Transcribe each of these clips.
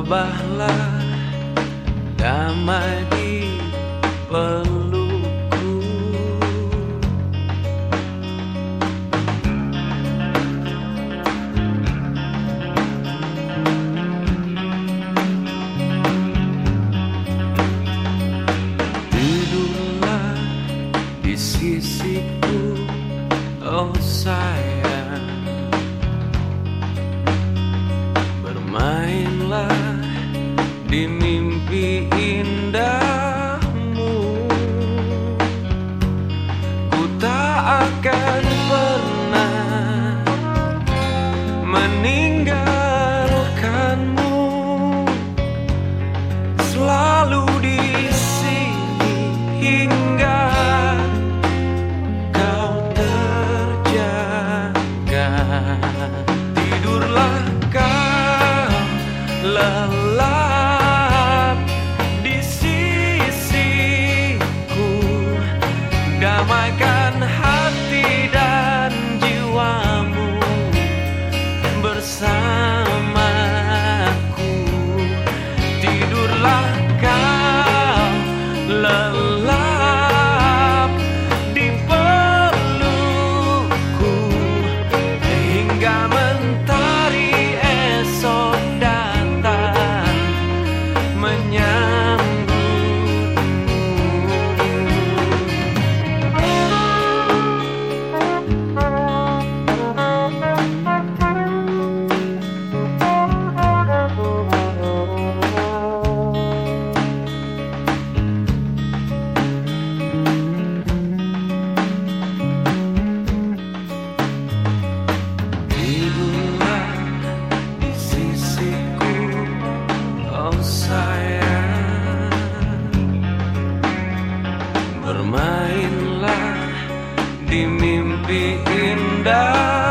Rebahlah damai di pelukku. Duduklah di sisiku Oh alive. bermainlah di mimpi indah.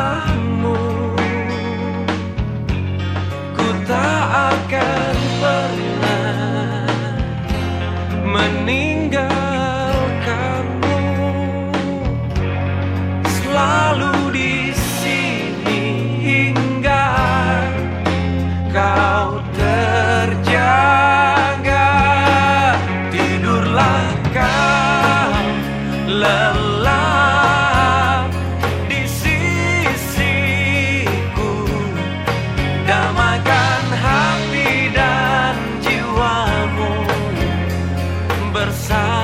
bersama.